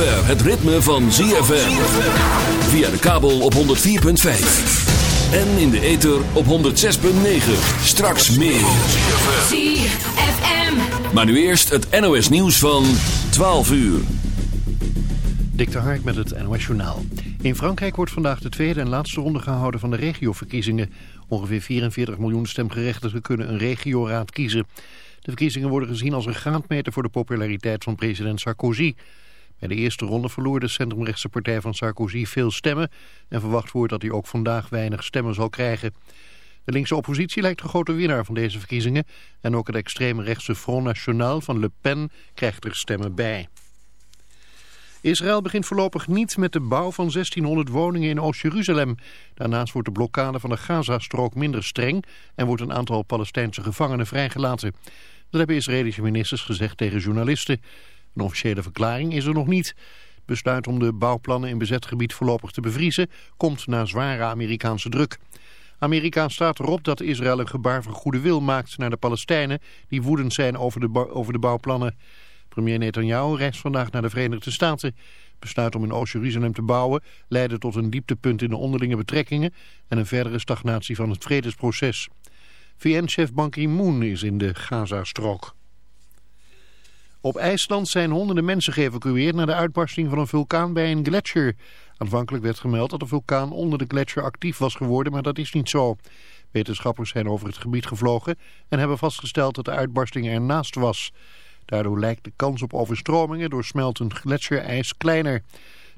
zover het ritme van ZFM. Via de kabel op 104.5. En in de ether op 106.9. Straks meer. ZFM. Maar nu eerst het NOS nieuws van 12 uur. Dik de Hark met het NOS Journaal. In Frankrijk wordt vandaag de tweede en laatste ronde gehouden van de regioverkiezingen. Ongeveer 44 miljoen stemgerechtigden kunnen een regioraad kiezen. De verkiezingen worden gezien als een graadmeter voor de populariteit van president Sarkozy. Bij de eerste ronde verloor de centrumrechtse partij van Sarkozy veel stemmen... en verwacht wordt dat hij ook vandaag weinig stemmen zal krijgen. De linkse oppositie lijkt de grote winnaar van deze verkiezingen... en ook het extreme rechtse Front National van Le Pen krijgt er stemmen bij. Israël begint voorlopig niet met de bouw van 1600 woningen in Oost-Jeruzalem. Daarnaast wordt de blokkade van de Gazastrook minder streng... en wordt een aantal Palestijnse gevangenen vrijgelaten. Dat hebben Israëlische ministers gezegd tegen journalisten. Een officiële verklaring is er nog niet. Het besluit om de bouwplannen in bezet gebied voorlopig te bevriezen... komt na zware Amerikaanse druk. Amerika staat erop dat Israël een gebaar van goede wil maakt naar de Palestijnen... die woedend zijn over de, over de bouwplannen... Premier Netanyahu reist vandaag naar de Verenigde Staten. Besluit om in Oost-Jeruzalem te bouwen leidde tot een dieptepunt in de onderlinge betrekkingen en een verdere stagnatie van het vredesproces. VN-chef Ban Ki-moon is in de Gaza-strook. Op IJsland zijn honderden mensen geëvacueerd naar de uitbarsting van een vulkaan bij een gletsjer. Aanvankelijk werd gemeld dat de vulkaan onder de gletsjer actief was geworden, maar dat is niet zo. Wetenschappers zijn over het gebied gevlogen en hebben vastgesteld dat de uitbarsting ernaast was. Daardoor lijkt de kans op overstromingen door smeltend gletsjerijs kleiner.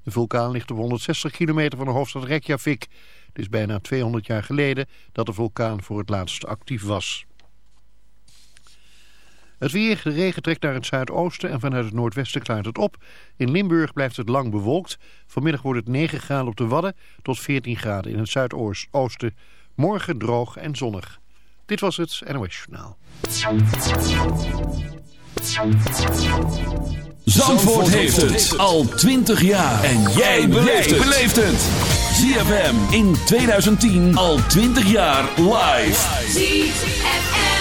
De vulkaan ligt op 160 kilometer van de hoofdstad Reykjavik. Het is bijna 200 jaar geleden dat de vulkaan voor het laatst actief was. Het weer, de regen trekt naar het zuidoosten en vanuit het noordwesten klaart het op. In Limburg blijft het lang bewolkt. Vanmiddag wordt het 9 graden op de Wadden tot 14 graden in het zuidoosten. Morgen droog en zonnig. Dit was het NOS Journaal. Zandvoort heeft het al 20 jaar. En jij beleeft het. ZFM in 2010 al 20 jaar live. ZFM.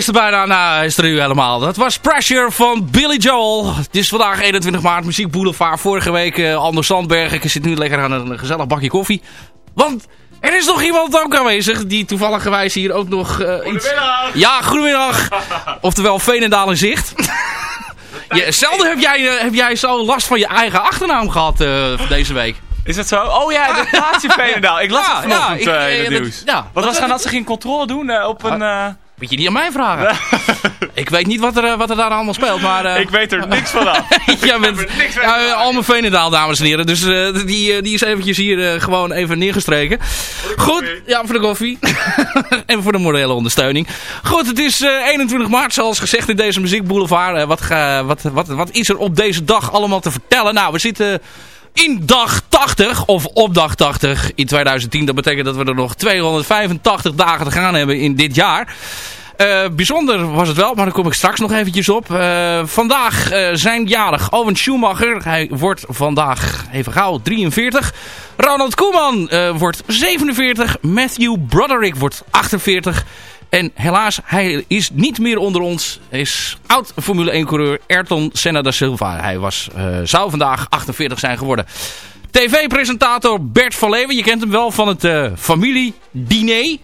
is er bijna. Nou, is er nu helemaal. Dat was Pressure van Billy Joel. Het is vandaag 21 maart, Muziek Boulevard. Vorige week uh, Anders Sandberg. Ik zit nu lekker aan een gezellig bakje koffie. Want er is nog iemand ook aanwezig die toevallig gewijs hier ook nog uh, goedemiddag. Iets... Ja, goedemiddag. Oftewel Veenendaal in zicht. ja, zelden heb jij, uh, heb jij zo last van je eigen achternaam gehad deze week. Is dat zo? Oh ja, de plaatsje Veenendaal. Ik las ja, het vanochtend ja, ik, in het nieuws. Dat, ja, Wat was gaan dat ze geen controle doen op een... Moet je niet aan mij vragen. ik weet niet wat er, wat er daar allemaal speelt, maar... Uh... Ik weet er niks van af. Jij bent ja, Alme Veenendaal, dames en heren. Dus uh, die, die is eventjes hier gewoon even neergestreken. Goed, ja, voor de koffie. en voor de morele ondersteuning. Goed, het is 21 maart, zoals gezegd in deze muziekboulevard. wat, wat, wat, wat is er op deze dag allemaal te vertellen? Nou, we zitten in dag 80, of op dag 80 in 2010. Dat betekent dat we er nog 285 dagen te gaan hebben in dit jaar. Uh, bijzonder was het wel, maar daar kom ik straks nog eventjes op. Uh, vandaag uh, zijn jarig Owen Schumacher. Hij wordt vandaag, even gauw, 43. Ronald Koeman wordt 47. Matthew Broderick wordt 48. En helaas, hij is niet meer onder ons. Is oud Formule 1 coureur Ayrton Senna da Silva. Hij was, uh, zou vandaag 48 zijn geworden. TV-presentator Bert van Leeuwen. Je kent hem wel van het uh, familiediner.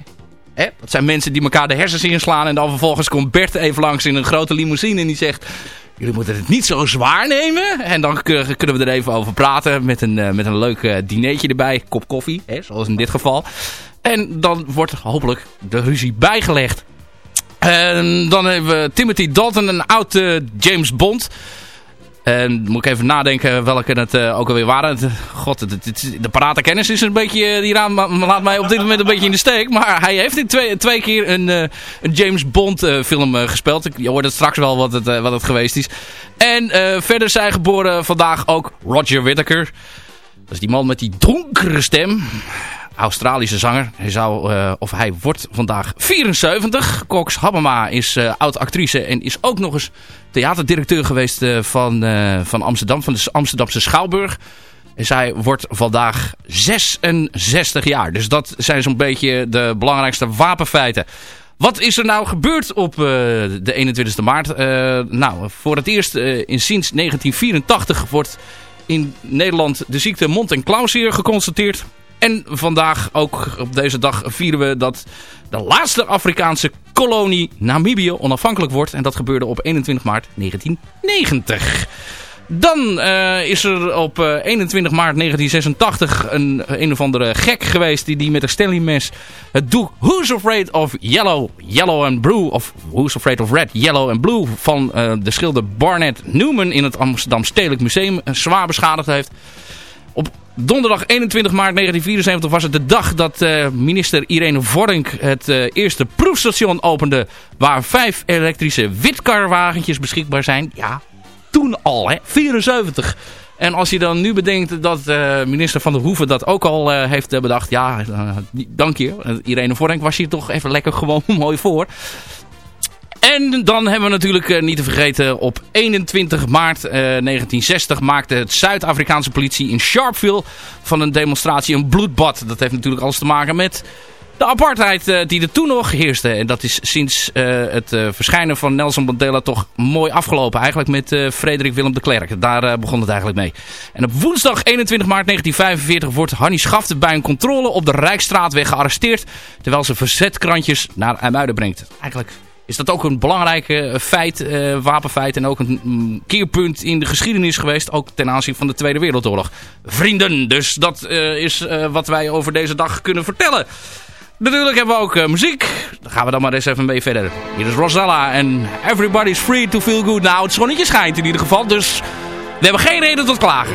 Hè? Dat zijn mensen die elkaar de hersens inslaan. En dan vervolgens komt Bert even langs in een grote limousine. En die zegt... Jullie moeten het niet zo zwaar nemen. En dan kunnen we er even over praten. Met een, uh, met een leuk dinertje erbij. Kop koffie. Hè? Zoals in dit geval. En dan wordt hopelijk de ruzie bijgelegd. En dan hebben we Timothy Dalton, een oud uh, James Bond. En moet ik even nadenken welke het uh, ook alweer waren. God, het, het, de parate kennis is een beetje, die raam laat mij op dit moment een beetje in de steek. Maar hij heeft in twee, twee keer een, een James Bond film gespeeld. Je hoort het straks wel wat het, wat het geweest is. En verder zijn geboren vandaag ook Roger Whittaker. Dat is die man met die donkere stem. Australische zanger. Hij zou, uh, of hij wordt vandaag 74. Cox Habema is uh, oud-actrice en is ook nog eens theaterdirecteur geweest uh, van, van Amsterdam, van de Amsterdamse Schouwburg. En zij wordt vandaag 66 jaar. Dus dat zijn zo'n beetje de belangrijkste wapenfeiten. Wat is er nou gebeurd op de 21e maart? nou, voor het eerst in sinds 1984 wordt in Nederland de ziekte mond- en klauwzeer geconstateerd. En vandaag, ook op deze dag, vieren we dat de laatste Afrikaanse kolonie Namibië onafhankelijk wordt. En dat gebeurde op 21 maart 1990. Dan uh, is er op uh, 21 maart 1986 een, een of andere gek geweest die, die met een Stanley mes het doek Who's Afraid of Yellow, Yellow and Blue of Who's Afraid of Red, Yellow and Blue van uh, de schilder Barnett Newman in het Amsterdam Stedelijk Museum zwaar beschadigd heeft. Op donderdag 21 maart 1974 was het de dag dat uh, minister Irene Vorink het uh, eerste proefstation opende. Waar vijf elektrische witkarwagentjes beschikbaar zijn. Ja, toen al hè, 74. En als je dan nu bedenkt dat uh, minister Van der Hoeven dat ook al heeft bedacht. Ja, dank je. Irene Vorink was hier toch even lekker gewoon mooi voor. En dan hebben we natuurlijk uh, niet te vergeten op 21 maart uh, 1960 maakte het Zuid-Afrikaanse politie in Sharpeville van een demonstratie een bloedbad. Dat heeft natuurlijk alles te maken met de apartheid uh, die er toen nog heerste. En dat is sinds het verschijnen van Nelson Mandela toch mooi afgelopen. Eigenlijk met Frederik Willem de Klerk. Daar begon het eigenlijk mee. En op woensdag 21 maart 1945 wordt Hannie Schafte bij een controle op de Rijksstraatweg gearresteerd. Terwijl ze verzetkrantjes naar IJmuiden brengt. Eigenlijk is dat ook een belangrijk uh, feit, uh, wapenfeit en ook een mm, keerpunt in de geschiedenis geweest. Ook ten aanzien van de Tweede Wereldoorlog. Vrienden, dus dat uh, is wat wij over deze dag kunnen vertellen. Natuurlijk hebben we ook muziek. Dan gaan we dan maar eens even mee verder. Hier is Rosella en Everybody's Free to Feel Good. Nou, het zonnetje schijnt in ieder geval, dus we hebben geen reden tot klagen.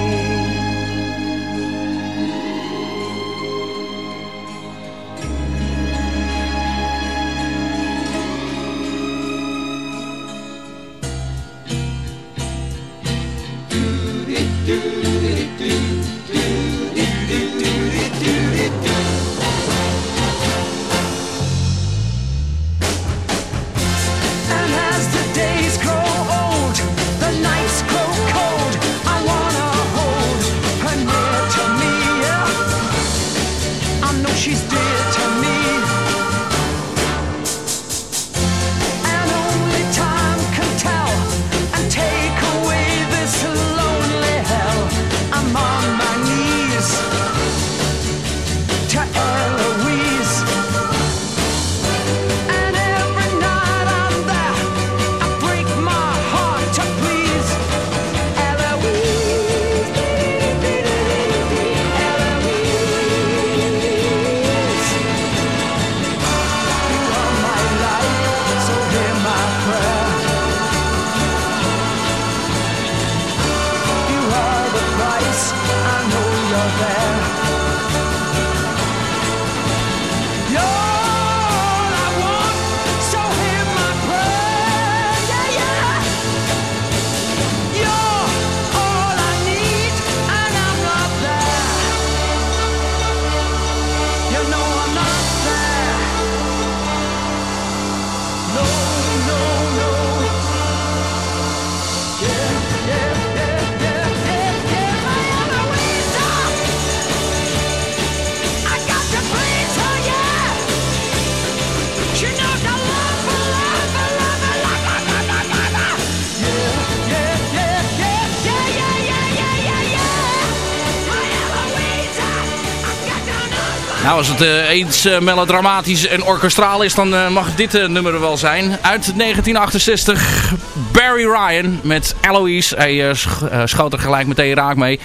Nou, als het eh, eens eh, melodramatisch en orkestraal is, dan eh, mag dit nummer wel zijn. Uit 1968, Barry Ryan met Eloise. Hij sch- schoot er gelijk meteen raak mee.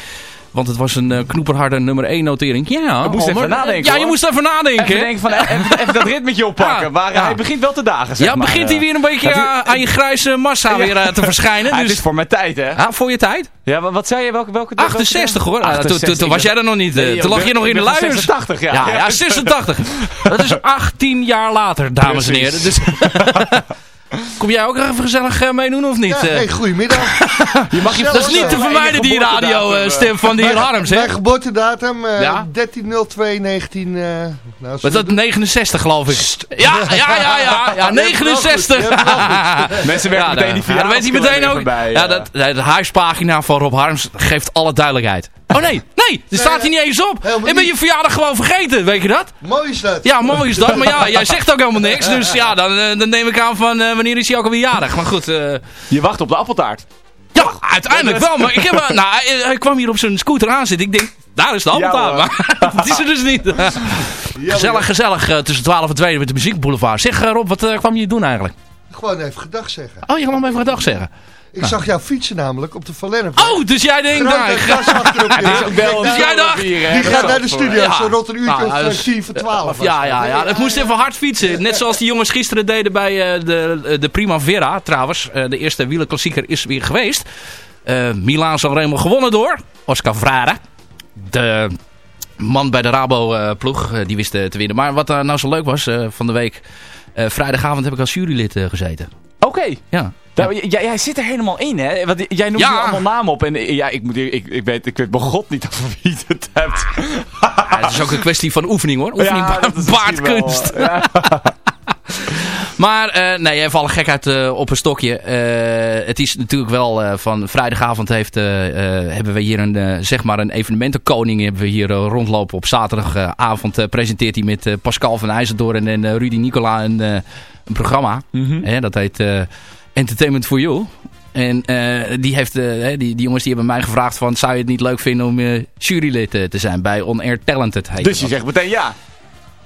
Want het was een eh, knoeperharde nummer 1 notering. Ja, Ik moest even nadenken, Ja, je hoor. moest even nadenken. Even denken van, even, even dat ritmetje oppakken. Maar ja. hij begint wel te dagen, zeg ja, maar. begint hij weer een beetje Dat eh, aan je grijze massa weer eh, te verschijnen. Ah, het Dus, is voor mijn tijd, hè? ja, voor je tijd? Ja, wat, zei je? Welke, welke 68 hoor. Ah, toen- toen- 68. Toen was jij er nog niet. eh, Nee, Toen lag je nog in de luiers. 86, ja. Ja, ja, 86. Dat is 18 jaar later, dames en heren. Dus, kom jij ook even gezellig eh, meedoen of niet? Ja, eh? hey, goedemiddag. Je mag je dat is niet te vermijden, die radio-stem van de heer Harms. Hè? Mijn geboortedatum, eh Ja? 13.02.19... eh nou, Wat is dat? 69 geloof ik. Ja, ja, ja, ja. ja 69. Je hebt het wel goed. Mensen werken Ja, meteen die ja, dan weet hij meteen ook. Bij, ja, dat, de huispagina van Rob Harms geeft alle duidelijkheid. Oh nee, nee, er staat hier niet eens op. Ik ben je verjaardag gewoon vergeten, weet je dat? Mooi is dat. Ja, mooi is dat. Maar ja, jij zegt ook helemaal niks. Dus ja, dan, eh, dan neem ik aan van eh, wanneer is hij ook alweer jarig. Maar goed, eh, Je wacht op de appeltaart. ja, uiteindelijk wel. Maar ik heb, nou, hij, kwam hier op zijn scooter aanzitten. Ik denk, daar is de appeltaart. maar dat is er dus niet. gezellig, gezellig eh, tussen 12 en 2 met de muziekboulevard. Zeg eh, Rob, wat kwam je doen eigenlijk? Gewoon even gedag zeggen. Oh, je hem even gedag zeggen. Ik zag jou fietsen namelijk op de Valenne. Oh, dus jij denkt, nou, ik ga- op je. Dus jij dacht- Die gaat naar de studio, Ja. zo rond een uurtje Nou, of dat eh, is- tien voor twaalf. Ja, ja, ja. Het moest even hard fietsen. Net zoals die jongens gisteren deden bij eh, de, de Primavera. Trouwens, eh, de eerste wielerklassieker is weer geweest. Eh Milaan Sanremo gewonnen door Oscar Freire. De man bij de Rabo-ploeg, eh, die wist te winnen. Maar wat nou zo leuk was eh, van de week... eh, vrijdagavond heb ik als jurylid gezeten. Oké. Ja. Nou, jij, jij zit er helemaal in, hè? Want jij noemt Ja. nu allemaal namen op. En eh, ja, ik, moet, ik, ik, weet, ik weet bij god niet over wie je het hebt. Ja, het is ook een kwestie van oefening hoor. Oefening Ja, ba- baardkunst. Maar eh, nee, even alle gekheid eh, op een stokje. Eh, het is natuurlijk wel van vrijdagavond heeft, hebben we hier een, zeg maar een evenementenkoning hebben we hier rondlopen. Op zaterdagavond presenteert hij met Pascal van IJzendoorn en Rudy Nicola een, een programma. Mhm. Dat heet Entertainment for You. En die, heeft, die, die jongens die hebben mij gevraagd van... zou je het niet leuk vinden om jurylid te zijn bij On Air Talented? heet Dus je dat. zegt meteen ja.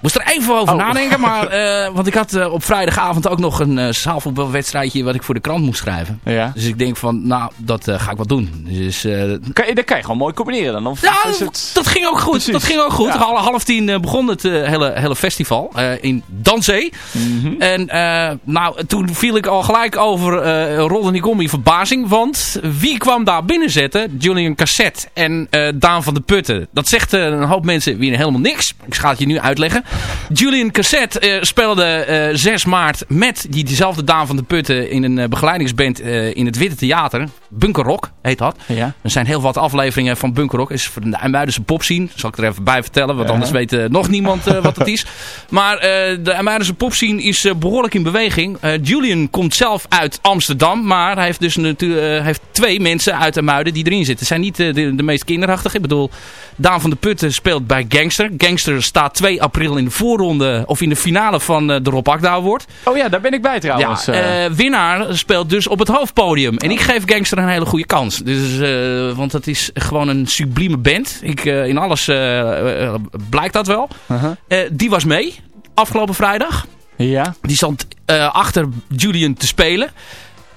Moest er even over Oh. nadenken, maar, eh, want ik had eh, op vrijdagavond ook nog een uh, zaalvoetbalwedstrijdje wat ik voor de krant moest schrijven. ja. Dus ik denk van, nou, dat eh, ga ik wel doen. Dus, eh, Kan je, dat kan je gewoon mooi combineren dan. Of ja, het... dat ging ook goed. Precies. Dat ging ook goed. Ja. Half, tien eh, begon het eh, hele, hele festival eh, in Danzee. Mhm. En eh, nou, toen viel ik al gelijk over, eh rolde ik om in verbazing. Want wie kwam daar binnenzetten? Julian Cassette en eh, Daan van de Putten. Dat zegt eh, een hoop mensen weer helemaal niks. Ik ga het je nu uitleggen. Julian Cassette eh, speelde eh 6 maart met die, diezelfde Daan van de Putten in een eh, begeleidingsband in het Witte Theater. Bunker Rock heet dat. Ja. Er zijn heel wat afleveringen van Bunker Rock. is voor de IJmuidense popscene. Zal ik er even bij vertellen. Want Ja. anders weet nog niemand wat het is. Maar de IJmuidense popscene is eh, behoorlijk in beweging. Julian komt zelf uit Amsterdam. Maar hij heeft dus natuurlijk heeft twee mensen uit IJmuiden die erin zitten. Het zijn niet de, de meest kinderachtige. Ik bedoel, Daan van de Putten speelt bij Gangster. Gangster staat 2 april in de voorronde of in de finale van eh, de Rob Akda Award. Oh ja, daar ben ik bij trouwens. Ja, eh. eh, winnaar speelt dus op het hoofdpodium. En ik geef Gangster een hele goede kans. Dus, want dat is gewoon een sublieme band. Ik, in alles blijkt dat wel. Uh-huh. Die was mee afgelopen vrijdag. Ja. Die stond achter Julian te spelen.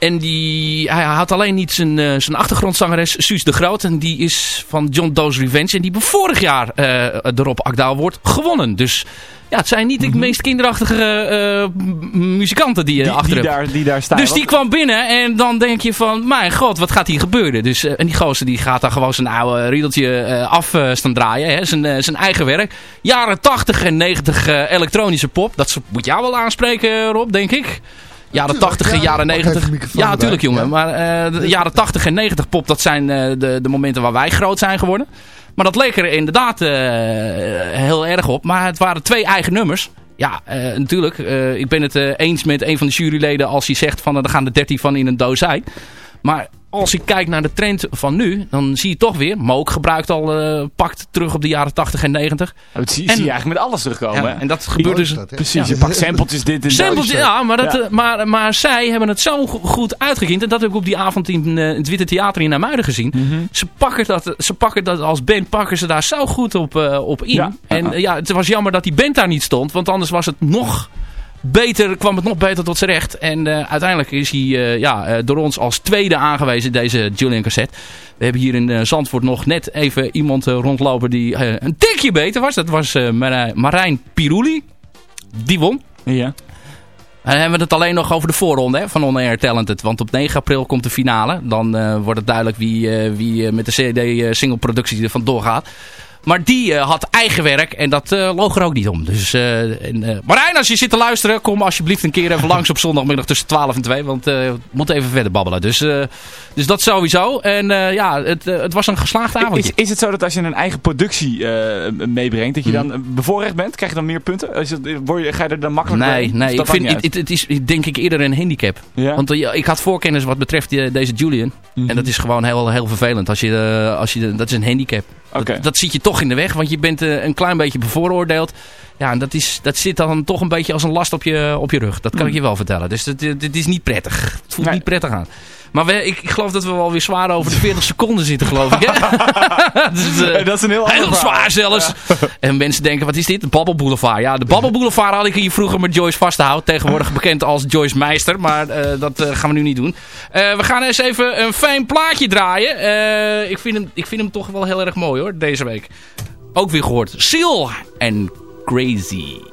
En die, hij had alleen niet zijn, eh, zijn achtergrondzangeres Suus de Groot. En die is van John Doe's Revenge. En die hebben vorig jaar eh, de Rob Akda Award gewonnen. Dus ja, het zijn niet de meest kinderachtige eh, muzikanten die je Die, achter die, daar, die daar staan. Dus die kwam binnen en dan denk je van, mijn god, wat gaat hier gebeuren? Dus, en die gozer die gaat daar gewoon zijn oude riedeltje af staan draaien. Hè? Zijn, zijn eigen werk. Jaren 80 en 90 eh, elektronische pop. Dat moet jou wel aanspreken Rob, denk ik. Jaren Tuurlijk, 80 en ja, jaren pak even 90. de microfoon Ja, natuurlijk jongen. Ja. Maar eh, de jaren 80 en 90 pop, dat zijn eh, de, de momenten waar wij groot zijn geworden. Maar dat leek er inderdaad eh, heel erg op. Maar het waren twee eigen nummers. Ja, eh, natuurlijk. eh, ik ben het eh, eens met een van de juryleden als hij zegt van eh, er gaan er 13 van in een doos uit. Maar als ik kijk naar de trend van nu, dan zie je toch weer, Mook gebruikt al, eh, pakt terug op de jaren 80 en 90. Dat zie, En- zie je eigenlijk met alles terugkomen. Ja, en dat gebeurt dus... dat? Precies, je pakt sampletjes dit en Samples, dat. ja, maar, dat, Ja. eh, maar, maar zij hebben het zo go- goed uitgekiend. En dat heb ik op die avond in eh, het Witte Theater in Namuiden gezien. Mhm. Ze, pakken dat, ze pakken dat als band pakken ze daar zo goed op, eh, op in. Ja. En ja, het was jammer dat die band daar niet stond. Want anders was het nog beter, kwam het nog beter tot zijn recht. En eh, uiteindelijk is hij eh, ja, eh, door ons als tweede aangewezen, deze Julian Cassette. We hebben hier in Zandvoort nog net even iemand rondlopen die een tikje beter was. Dat was Marij- Marijn Piruli. Die won. Ja. En dan hebben we het alleen nog over de voorronde hè, van On Air Talented. Want op 9 april komt de finale. Dan wordt het duidelijk wie, wie met de CD-singleproductie er vandoor gaat. Maar die eh, had eigen werk en dat eh loog er ook niet om. Dus, eh, en, Marijn, als je zit te luisteren, kom alsjeblieft een keer even langs op zondagmiddag tussen 12 en 2. Want we moeten even verder babbelen. Dus, dus dat sowieso. En ja, het, het was een geslaagd avondje. Is, is het zo dat als je een eigen productie meebrengt, dat je Mhm. dan bevoorrecht bent? Krijg je dan meer punten? Is het, word je, ga je er dan makkelijker Nee, nee ik vind, het, het is denk ik eerder een handicap. Ja? Want ik had voorkennis wat betreft die- deze Julian. Mhm. En dat is gewoon heel, heel vervelend. Als je, als je, dat is een handicap. Dat, dat zit je toch in de weg, want je bent eh, een klein beetje bevooroordeeld. Ja, en dat, is, dat zit dan toch een beetje als een last op je, op je rug. Dat kan ik je wel vertellen. Dus het, het is niet prettig. Het voelt Nee. niet prettig aan. Maar we, ik, ik geloof dat we wel weer zwaar over de 40 seconden zitten, geloof ik. Hè? dus, eh, dat is een heel Heel zwaar zelfs. En mensen denken, wat is dit? De Babbel Boulevard. Ja, de Babbel Boulevard had ik hier vroeger met Joyce vastgehouden. Tegenwoordig bekend als Joyce Meister. Maar eh, dat eh, gaan we nu niet doen. We gaan eens even een fijn plaatje draaien. Ik, vind hem, ik vind hem toch wel heel erg mooi hoor, deze week. Ook weer gehoord. Seal en Crazy.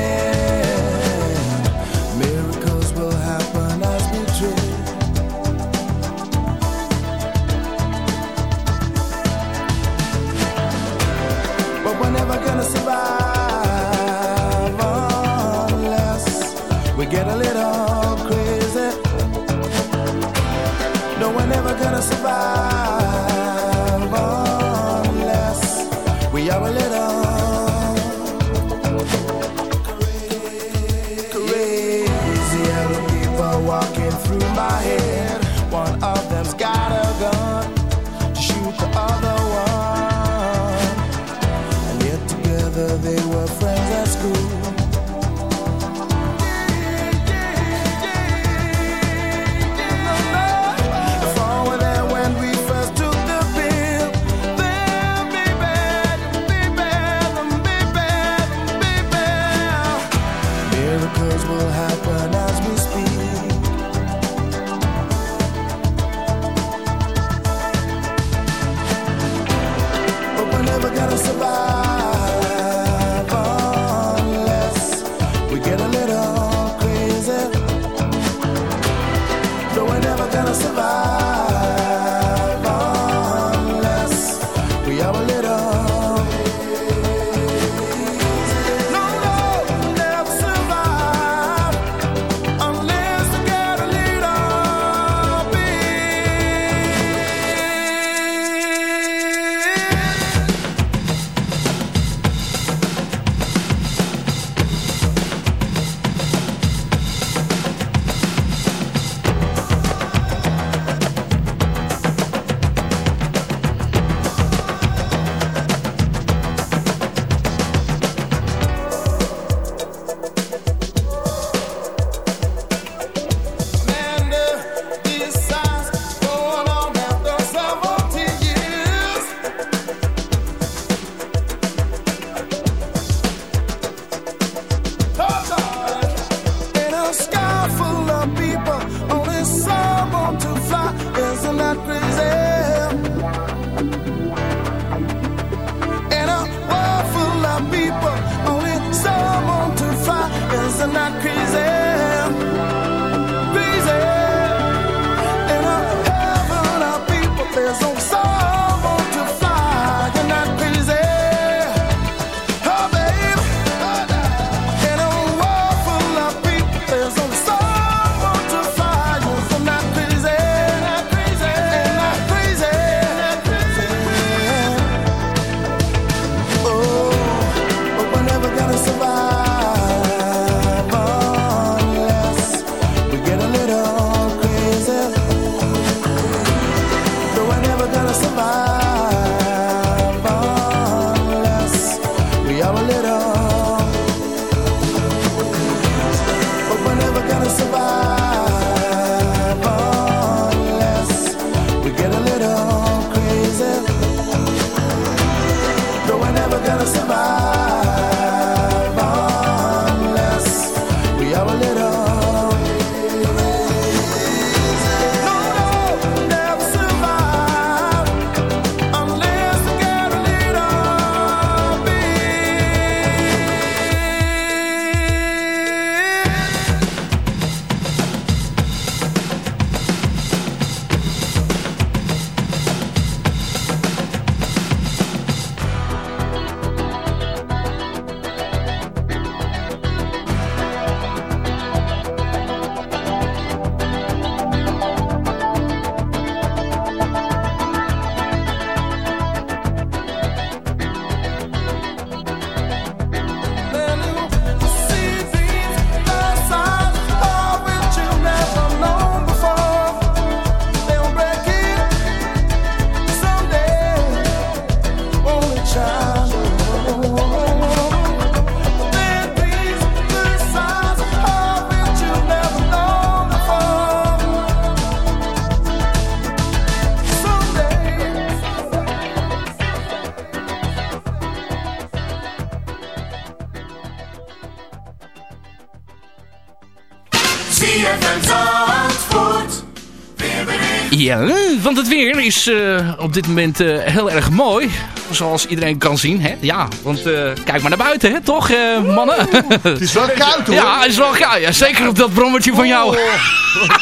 Ja, want het weer is eh, op dit moment eh, heel erg mooi. Zoals iedereen kan zien. Hè? Ja, want eh, kijk maar naar buiten, hè? toch eh, mannen? Het is wel koud hoor. ja, het is wel koud. Ja, zeker op dat brommertje van jou.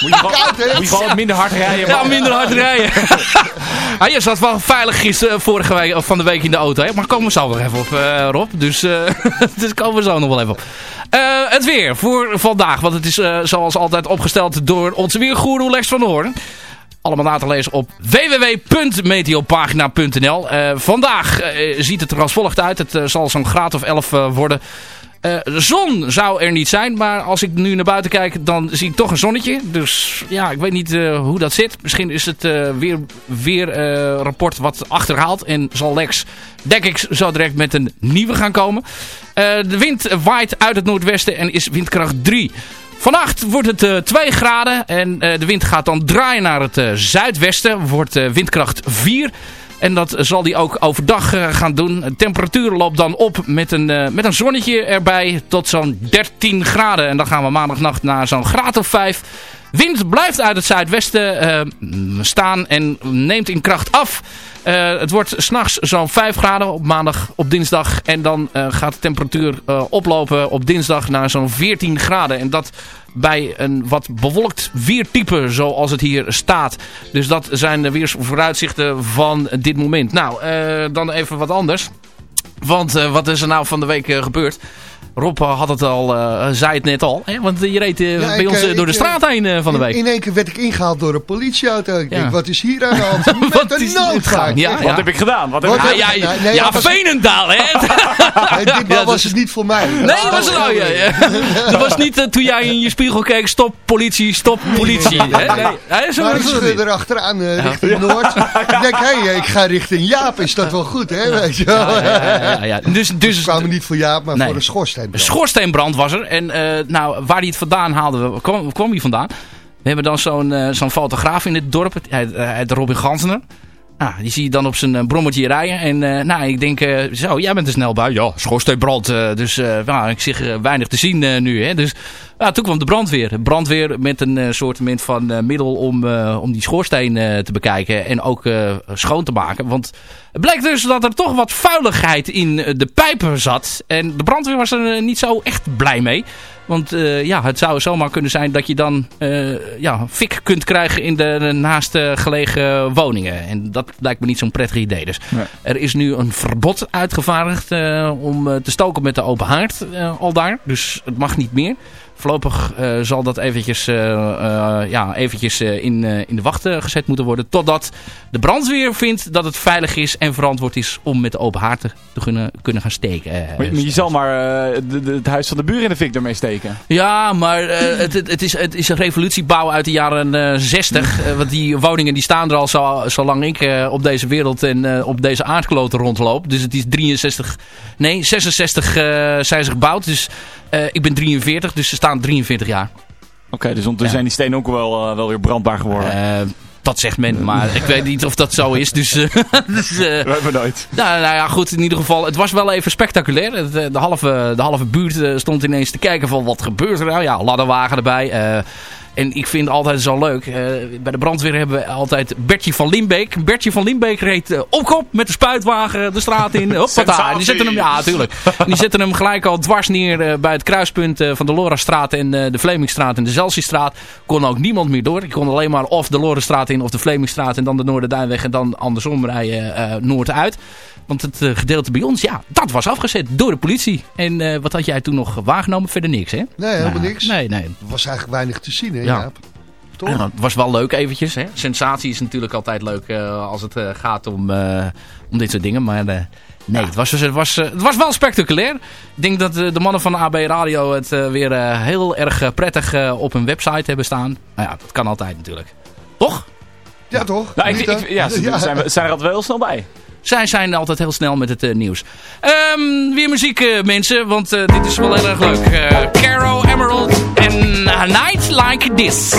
Moet je gewoon, Koud, hè? moet je gewoon wat minder hard rijden. Ja, minder hard rijden. ah, je zat wel veilig gisteren, vorige week, of van de week in de auto. Hè? Maar komen we zo nog even op, eh, Rob. Dus, eh dus komen we zo nog wel even op. Eh, het weer voor vandaag. Want het is eh, zoals altijd opgesteld door onze weergoeroe Lex van der Hoorn. Allemaal na te lezen op www.meteopagina.nl. Eh, vandaag eh, ziet het er als volgt uit. Het eh, zal zo'n graad of 11 eh, worden. De zon zou er niet zijn, maar als ik nu naar buiten kijk, dan zie ik toch een zonnetje. Dus ja, ik weet niet hoe dat zit. Misschien is het weer, weer rapport wat achterhaalt en zal Lex, denk ik, zo direct met een nieuwe gaan komen. De wind waait uit het noordwesten en is windkracht 3. Vannacht wordt het eh 2 graden en eh, de wind gaat dan draaien naar het eh, zuidwesten. Wordt windkracht 4. En dat zal hij ook overdag gaan doen. De temperatuur loopt dan op met een, met een zonnetje erbij tot zo'n 13 graden. En dan gaan we maandagnacht naar zo'n graad of 5. Wind blijft uit het zuidwesten staan en neemt in kracht af. Het wordt s'nachts zo'n 5 graden op maandag, op dinsdag. En dan gaat de temperatuur oplopen op dinsdag naar zo'n 14 graden. En dat bij een wat bewolkt weertype zoals het hier staat. Dus dat zijn de weersvooruitzichten van dit moment. Nou, eh, dan even wat anders. Want eh, wat is er nou van de week eh, gebeurd? Rob eh, had het al, eh, zei het net al. Hè? Want je reed eh, Ja, bij ik, ons door de straat heen van de week. in één keer werd ik ingehaald door een politieauto. Ik Ja. denk, wat is hier aan de hand? Wat is een dit noodvaart. gaan? Ja, Ik- ja. Wat heb ik gedaan? Wat heb Wat ik heb- ja, ja, Nee, ja, Veenendaal, hè? Ja, was dus- het niet voor mij. Nee, dat was het nou, ja, ja. Dat was niet toen jij in je spiegel keek, stop politie, stop politie. Hè? Zo Maar ik schudde erachteraan eh, richting Noord. Ik denk, hé, ik ga richting Jaap. Is dat wel goed, hè? Weet je wel? Dus, We dus kwamen niet voor Jaap, maar voor de schoorsteen. Schoorsteenbrand was er. En eh, nou, waar hij het vandaan haalde, kwam, kwam hij vandaan? We hebben dan zo'n eh, zo'n fotograaf in het dorp, heet, hij heet Robin Gansner. Nou, die zie je dan op zijn eh, brommetje rijden. En eh, nou, ik denk, eh, zo, jij bent er snel bij. Ja, schoorsteenbrand. dus nou, ik eh, weinig te zien nu. Hè. Dus ja, toen kwam de brandweer. Brandweer met een soort van middel om, om die schoorsteen te bekijken. En ook schoon te maken. Want het bleek dus dat er toch wat vuiligheid in de pijpen zat. En de brandweer was er niet zo echt blij mee. Want eh, ja, het zou zomaar kunnen zijn dat je dan eh, ja, fik kunt krijgen in de, de naast eh, gelegen woningen. En dat lijkt me niet zo'n prettig idee. Dus Nee. er is nu een verbod uitgevaardigd om te stoken met de open haard al daar. Dus het mag niet meer. Voorlopig eh, zal dat eventjes, eh, eh, ja, eventjes in, in de wacht gezet moeten worden. Totdat de brandweer vindt dat het veilig is en verantwoord is om met de open haard te, te kunnen, kunnen gaan steken. Maar, maar je zal maar de, de- het huis van de buren in de fik ermee steken. ja, maar het, het, is, het is een revolutiebouw uit de jaren eh 60. Eh, want die woningen die staan er al zo, zolang ik op deze wereld en op deze aardkloten rondloop. Dus het is 63, nee 66 eh, zijn ze gebouwd. Dus eh, ik ben 43, dus ze staan 43 jaar. Oké, dus ondertussen Ja. zijn die stenen ook wel, eh, wel weer brandbaar geworden. Eh, dat zegt men, maar ik weet niet of dat zo is. Dus, dus Dat hebben we nooit. Nou, nou ja, goed, in ieder geval, het was wel even spectaculair. Eh, de, halve, de halve buurt stond ineens te kijken van wat gebeurt er nou. Ja, ladderwagen erbij. En ik vind altijd zo leuk. eh, bij de brandweer hebben we altijd Bertje van Limbeek. Bertje van Limbeek reed eh, op kop met de spuitwagen de straat in. Hoppata. En die zetten hem, ja, natuurlijk. En die zetten hem gelijk al dwars neer eh, bij het kruispunt eh, van de Lorastraat en eh, de Vlemingstraat en de Zelsiestraat. Kon ook niemand meer door. Je kon alleen maar of de Lorenstraat in of de Vlemingstraat en dan de Noorderduinweg en dan andersom rijden eh noord uit. Want het gedeelte bij ons, ja, dat was afgezet door de politie. En eh, wat had jij toen nog waargenomen? Verder niks, hè? Nee, helemaal Nou, niks. Nee, nee. Er was eigenlijk weinig te zien, hè, Ja. Jaap? Toch? Ja, het was wel leuk eventjes. Hè? Sensatie is natuurlijk altijd leuk eh, als het eh, gaat om, eh, om dit soort dingen. Maar eh, nee, het, was, het, was, het was wel spectaculair. Ik denk dat de mannen van AB Radio het eh, weer heel erg prettig eh, op hun website hebben staan. Nou ja, dat kan altijd natuurlijk. Toch? Ja, toch? Nou, ik, ik, ja, ze zijn, we- zijn er altijd wel heel snel bij. Zij zijn altijd heel snel met het eh, nieuws. Ehm, weer muziek, eh, mensen, want eh, dit is wel heel erg leuk. Caro Emerald en A Night Like This.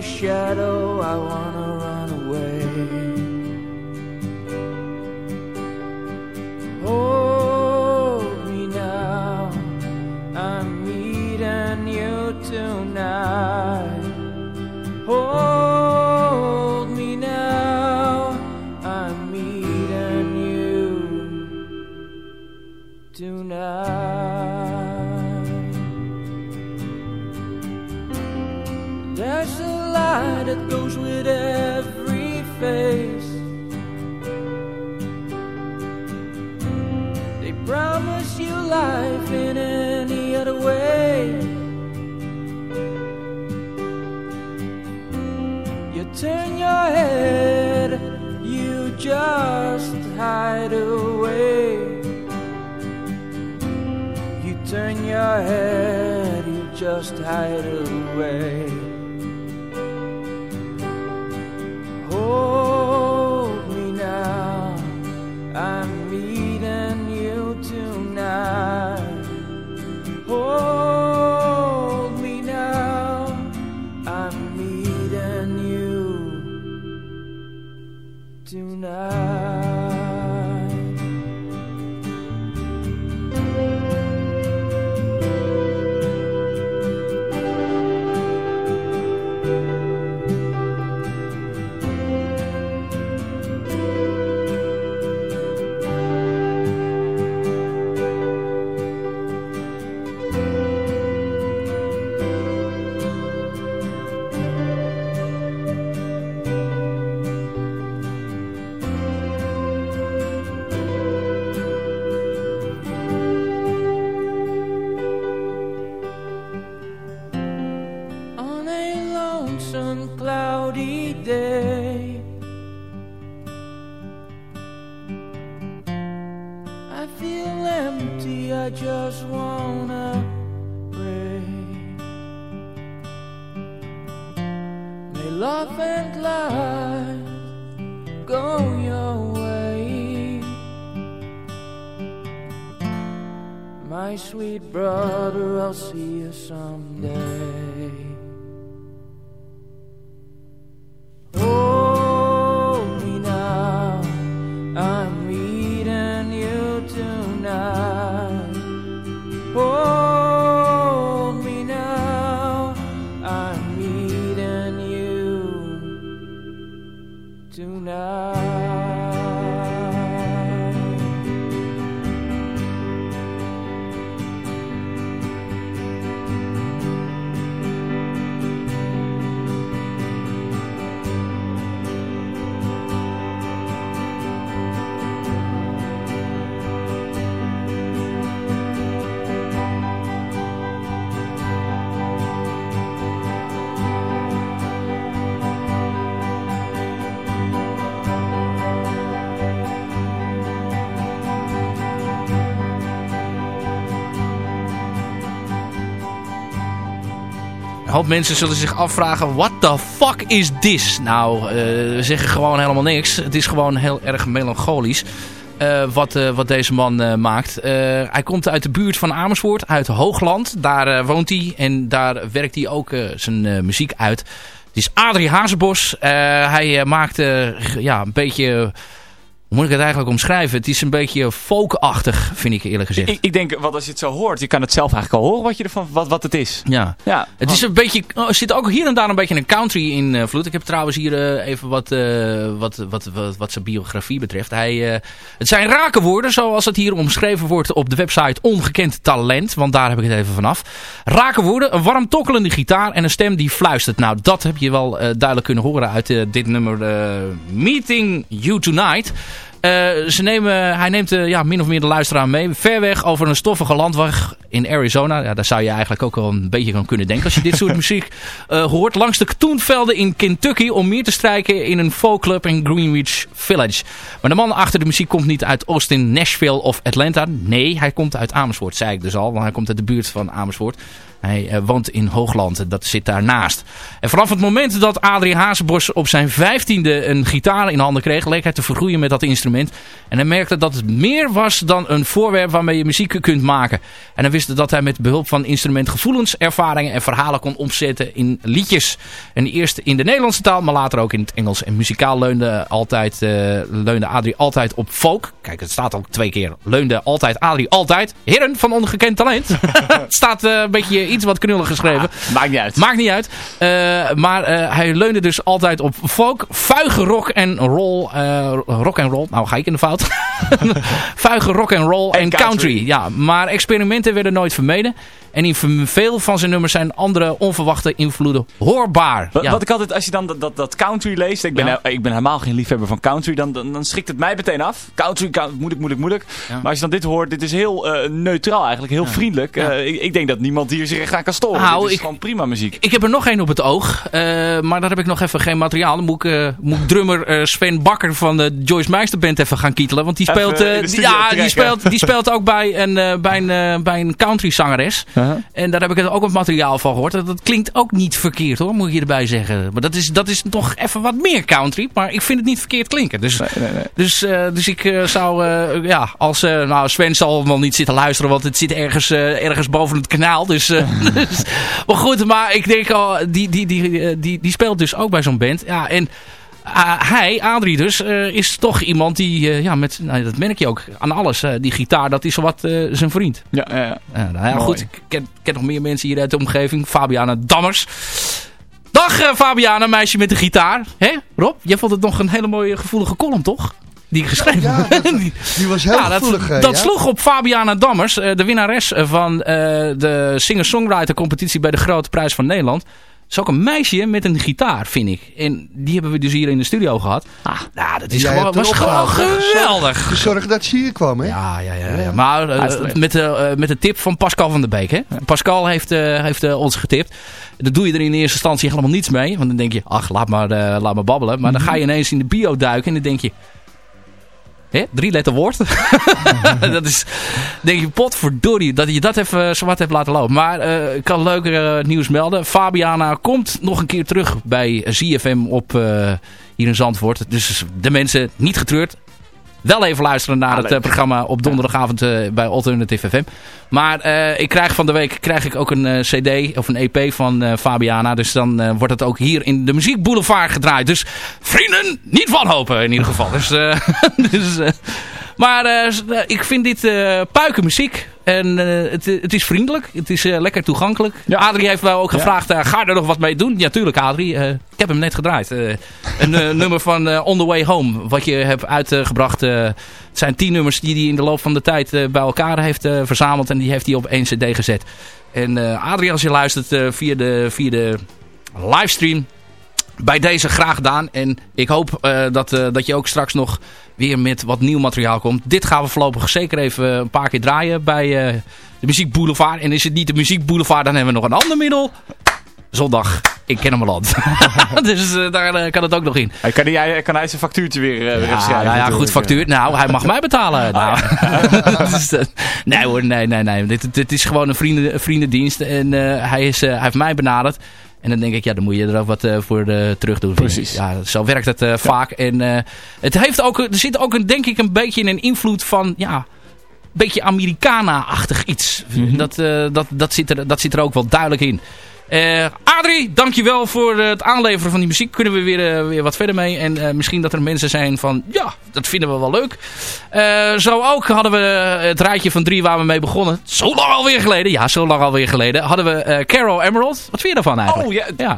Shadow, I wanna run away. Just hide away. Brother, hoop mensen zullen zich afvragen, what the fuck is this? Nou, eh, we zeggen gewoon helemaal niks. Het is gewoon heel erg melancholisch. eh, wat, eh, wat deze man maakt. Hij komt uit de buurt van Amersfoort, uit Hoogland. Daar woont hij en daar werkt hij ook zijn muziek uit. Het is Adrie Hazebos. Hij maakt ja, een beetje moet ik het eigenlijk omschrijven? Het is een beetje folkachtig, vind ik eerlijk gezegd. Ik, ik denk, wat als je het zo hoort, je kan het zelf eigenlijk al horen wat, je ervan, wat, wat het is. ja. Ja, Het is een beetje, oh, er zit ook hier en daar een beetje een country in eh, vloed. Ik heb trouwens hier eh, even wat, eh, wat, wat, wat, wat zijn biografie betreft. Hij, het zijn rake woorden, zoals het hier omschreven wordt op de website Ongekend Talent. Want daar heb ik het even vanaf. Rake woorden, een warm tokkelende gitaar en een stem die fluistert. Nou, dat heb je wel duidelijk kunnen horen uit dit nummer Meeting You Tonight. Eh, ze nemen, hij neemt eh, ja, min of meer de luisteraar mee. Ver weg over een stoffige landweg in Arizona. Ja, daar zou je eigenlijk ook wel een beetje aan kunnen denken als je dit soort muziek eh, hoort. Langs de katoenvelden in Kentucky om meer te strijken in een folkclub in Greenwich Village. Maar de man achter de muziek komt niet uit Austin, Nashville of Atlanta. Nee, hij komt uit Amersfoort, zei ik dus al. Want hij komt uit de buurt van Amersfoort. Hij eh, woont in Hoogland, dat zit daarnaast. En vanaf het moment dat Adrie Hazebos op zijn vijftiende een gitaar in handen kreeg, leek hij te vergroeien met dat instrument. En hij merkte dat het meer was dan een voorwerp waarmee je muziek kunt maken. En hij wist dat hij met behulp van instrumentgevoelens, ervaringen en verhalen kon omzetten in liedjes. En eerst in de Nederlandse taal, maar later ook in het Engels. En muzikaal leunde, altijd, eh, leunde Adrie altijd op folk. Kijk, het staat ook twee keer. Leunde altijd Adrie altijd. Heren van ongekend talent. het staat eh, een beetje iets wat knullig geschreven. maakt niet uit. Maakt niet uit. Eh, maar eh, hij leunde dus altijd op folk, vuige rock en roll. eh, rock en roll. Nou ga ik in de fout. vuige rock en roll en, En country. country. Ja, maar experimenten werden nooit vermeden. En in veel van zijn nummers zijn andere onverwachte invloeden hoorbaar. Wat, Ja. wat ik altijd, als je dan dat, dat, dat country leest, ik ben, Ja. ik ben helemaal geen liefhebber van country, dan, dan, dan schrikt het mij meteen af. Country, country moeilijk, moeilijk, moeilijk. Ja. Maar als je dan dit hoort, dit is heel eh, neutraal eigenlijk, heel vriendelijk. Eh, ik, ik denk dat niemand hier zich echt aan kan storen. Nou, dit is ik- gewoon prima muziek. Ik heb er nog één op het oog. eh, maar daar heb ik nog even geen materiaal. Dan moet ik, moet drummer Sven Bakker van de Joyce Meister Band even gaan kietelen. Want die speelt, ja, die speelt, die speelt ook bij een, bij een, bij een country zangeres. En daar heb ik ook wat materiaal van gehoord. Dat, dat klinkt ook niet verkeerd hoor, moet je erbij zeggen. Maar dat is, dat is nog even wat meer country. Maar ik vind het niet verkeerd klinken. Dus, Nee, nee, nee. dus, eh, dus ik eh, zou, eh, ja, als, nou Sven zal wel niet zitten luisteren, want het zit ergens, ergens boven het kanaal. Dus, dus- maar goed, maar ik denk al, die, die, die, eh, die, die speelt dus ook bij zo'n band. Ja, en hij, Adrie dus, eh, is toch iemand die, eh, ja, met, nou, dat merk je ook aan alles. eh, die gitaar, dat is wat eh, zijn vriend. Ja, ja, ja. Nou goed. Ik ken, ken nog meer mensen hier uit de omgeving. Fabiana Dammers. Dag eh, Fabiana, meisje met de gitaar. Hè, Rob? Jij vond het nog een hele mooie gevoelige column, toch? Die ik geschreven Ja, dat- Die- Die was heel ja, dat, gevoelig. eh, dat ja? sloeg op Fabiana Dammers, eh, de winnares eh, van eh, de singer-songwriter competitie bij de Grote Prijs van Nederland. Is ook een meisje met een gitaar, vind ik. En die hebben we dus hier in de studio gehad. Ah, nou, dat is Jij gewoon, was gewoon hè? geweldig. Zorg dat ze hier kwam, hè? Ja, ja, ja. ja. Maar eh, met, de, eh, met de tip van Pascal van der Beek. Hè? Pascal heeft, eh, heeft eh, ons getipt. Daar doe je er in eerste instantie helemaal niets mee. Want dan denk je, ach, laat maar, eh, laat maar babbelen. Maar dan ga je ineens in de bio duiken en dan denk je... Hè? Drie letter woord. dat is, denk je, potverdorie, dat je dat even zwart hebt laten lopen. Maar eh, ik kan leuker eh, nieuws melden. Fabiana komt nog een keer terug bij ZFM op eh, hier in Zandvoort. Dus de mensen, niet getreurd. Wel even luisteren naar Ah, het eh, programma op donderdagavond eh, bij Alternative FM. Maar eh, ik krijg van de week krijg ik ook een cd of een EP van Fabiana. Dus dan wordt het ook hier in de Muziek Boulevard gedraaid. Dus vrienden, niet wanhopen in ieder geval. Dus, dus, maar eh, eh, ik vind dit eh puikenmuziek. En het, het is vriendelijk. Het is lekker toegankelijk. Ja. Adrie heeft mij ook gevraagd, ga er nog wat mee doen? Ja, tuurlijk Adrie. Ik heb hem net gedraaid. Een nummer van On The Way Home. Wat je hebt uitgebracht. het zijn tien nummers die hij in de loop van de tijd bij elkaar heeft verzameld. En die heeft hij op één cd gezet. En Adrie, als je luistert via, de, via de livestream bij deze graag gedaan. En ik hoop eh, dat, eh, dat je ook straks nog weer met wat nieuw materiaal komt. Dit gaan we voorlopig zeker even een paar keer draaien bij eh, de Muziek Boulevard. En is het niet de Muziek Boulevard, dan hebben we nog een ander middel. Zondag in Kennemerland. dus eh, daar eh, kan het ook nog in. Hij kan, hij, kan hij zijn factuurtje weer, eh, weer Ja, schrijven? nou ja, goed factuur. Nou, hij mag mij betalen. Nou. Dus, eh, nee hoor, nee, nee, nee. Dit, dit is gewoon een, vrienden, vriendendienst. En eh, hij, is, eh, hij heeft mij benaderd. En dan denk ik, ja, dan moet je er ook wat eh, voor eh, terug doen. Precies. Ja, zo werkt het eh, vaak. En het heeft ook, er zit ook een, denk ik een beetje een invloed van, ja, een beetje Americana-achtig iets. Mhm. dat, dat, dat, zit er, dat zit er ook wel duidelijk in. Eh, Adrie, dankjewel voor het aanleveren van die muziek. Kunnen we weer, eh, weer wat verder mee. En eh, misschien dat er mensen zijn van, ja, dat vinden we wel leuk. Eh, zo ook hadden we het rijtje van drie waar we mee begonnen. Zo lang alweer geleden. Ja, zo lang alweer geleden. Hadden we eh Carol Emerald. Wat vind je daarvan eigenlijk? Oh ja, ja.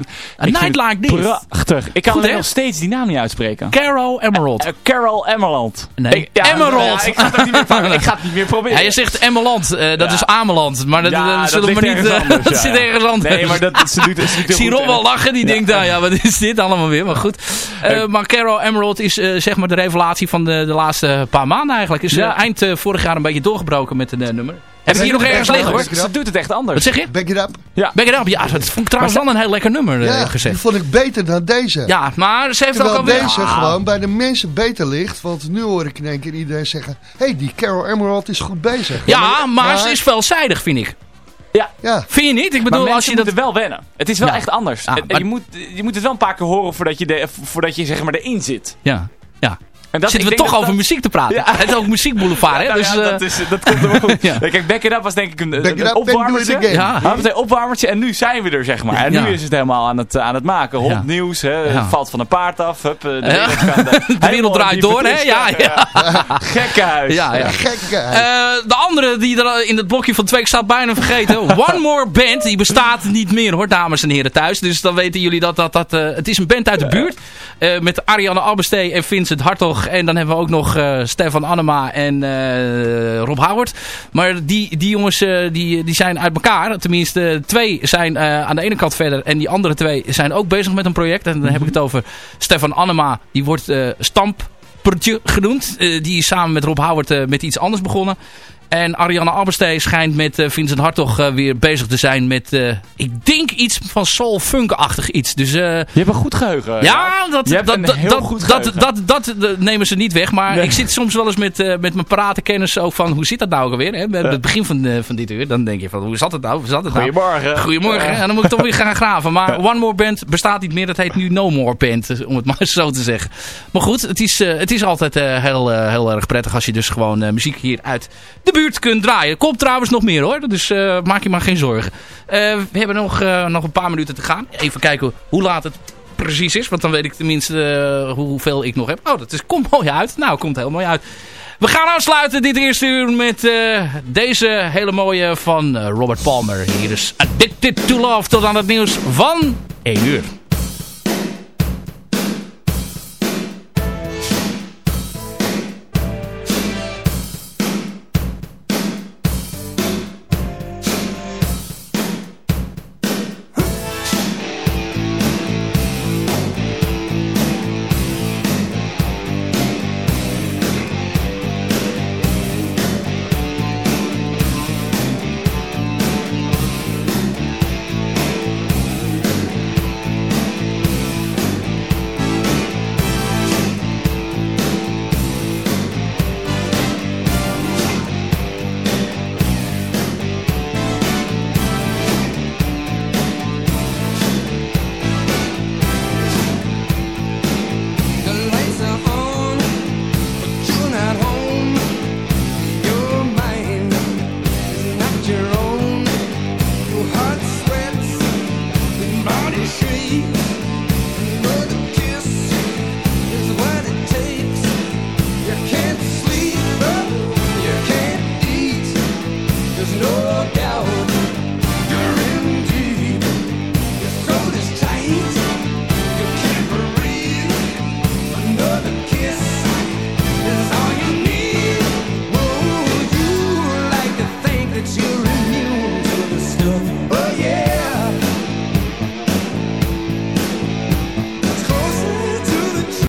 A Ik Night Like This. Prachtig. Ik kan Goed, nog steeds die naam niet uitspreken. Carol Emerald. Eh, Carol Emerald. Nee, Ik- ja, Emerald. ja, ik ga het niet meer. Ik ga het niet meer proberen. Ja, je zegt Emmeland. eh, dat is Ameland. Maar dat, zullen we niet... eh, dat zit ergens anders. Nee, maar dat, ze doet, ze doet Ik zie. Rob wel lachen. Die Ja. denkt, nou ja, wat is dit allemaal weer? Maar goed. Eh, maar Carol Emerald is eh, zeg maar de revelatie van de, de laatste paar maanden eigenlijk. Is eh, Ja. eind vorig jaar een beetje doorgebroken met een nummer. Heb ik hier nog ergens liggen hoor. Ze doet het echt anders. Wat zeg je? Back it up. Back it up. Ja, dat vond ik trouwens wel een heel lekker nummer Ja, die gezegd. vond ik beter dan deze. Ja, maar ze heeft ook alweer... deze Ah. gewoon bij de mensen beter ligt. Want nu hoor ik in één keer iedereen zeggen... Hé, hey, die Carol Emerald is goed bezig. Ja, maar ze is veelzijdig vind ik. Ja, Vind je niet? Ik bedoel, mensen als je dat... moeten wel wennen. Het is wel Ja. echt anders. Ah, maar- je, moet, je moet het wel een paar keer horen voordat je, de, voordat je zeg maar erin zit. Ja, ja. En dat, Zitten we toch dat over dat- muziek te praten? Ja. Het is ook muziekboulevard, hè? Nou Dus, ja, eh, dat, is, dat komt er wel goed. Kijk, Back It Up was denk ik een, een, up opwarmertje. Ja. Een opwarmertje en nu zijn we er, zeg maar. En Ja. nu is het helemaal aan het, aan het maken. Hot Ja. nieuws, hè. Ja. valt van een paard af. Hup, eh, de, eh, de wereld draait door, hè? Ja, ja. Gekkenhuis. Ja, ja. gek. Eh, de andere die er in het blokje van twee staat bijna vergeten. One More Band. Die bestaat niet meer hoor, dames en heren thuis. Dus dan weten jullie dat dat... dat eh, het is een band uit de buurt. Eh, met Ariane Abbestee en Vincent Hartog. En dan hebben we ook nog eh, Stefan Annema en eh, Rob Howard. Maar die, die jongens eh, die, die zijn uit elkaar. Tenminste, twee zijn aan de ene kant verder. En die andere twee zijn ook bezig met een project. En dan heb ik het over Stefan Annema. Die wordt Stamp genoemd. Die is samen met Rob Howard met iets anders begonnen. En Ariane Abbestee schijnt met eh, Vincent Hartog eh, weer bezig te zijn met, eh, ik denk iets van soul-funk-achtig iets. Dus Je hebt een goed geheugen. ja, dat, Je hebt dat, een dat, heel dat, goed dat, geheugen. dat, dat, dat nemen ze niet weg. Maar Nee. ik zit soms wel eens met, eh, met mijn paratenkennis ook van, hoe zit dat nou alweer? Hè? Bij het begin van, van dit uur, dan denk je van, hoe zat het nou? Hoe zat het nou? Goedemorgen. Goedemorgen. En dan moet ik toch weer gaan graven. Maar One More Band bestaat niet meer. Dat heet nu No More Band, om het maar zo te zeggen. Maar goed, het is, het is altijd heel, heel erg prettig als je dus gewoon muziek hier uit de buurt kunt draaien. Komt trouwens nog meer hoor, dus maak je maar geen zorgen. Eh, we hebben nog, eh, nog een paar minuten te gaan. Even kijken hoe laat het precies is, want dan weet ik tenminste hoeveel ik nog heb. Oh, dat is, komt mooi uit. Nou, komt heel mooi uit. We gaan afsluiten dit eerste uur met deze hele mooie van Robert Palmer. Hier is Addicted to Love tot aan het nieuws van 1 uur.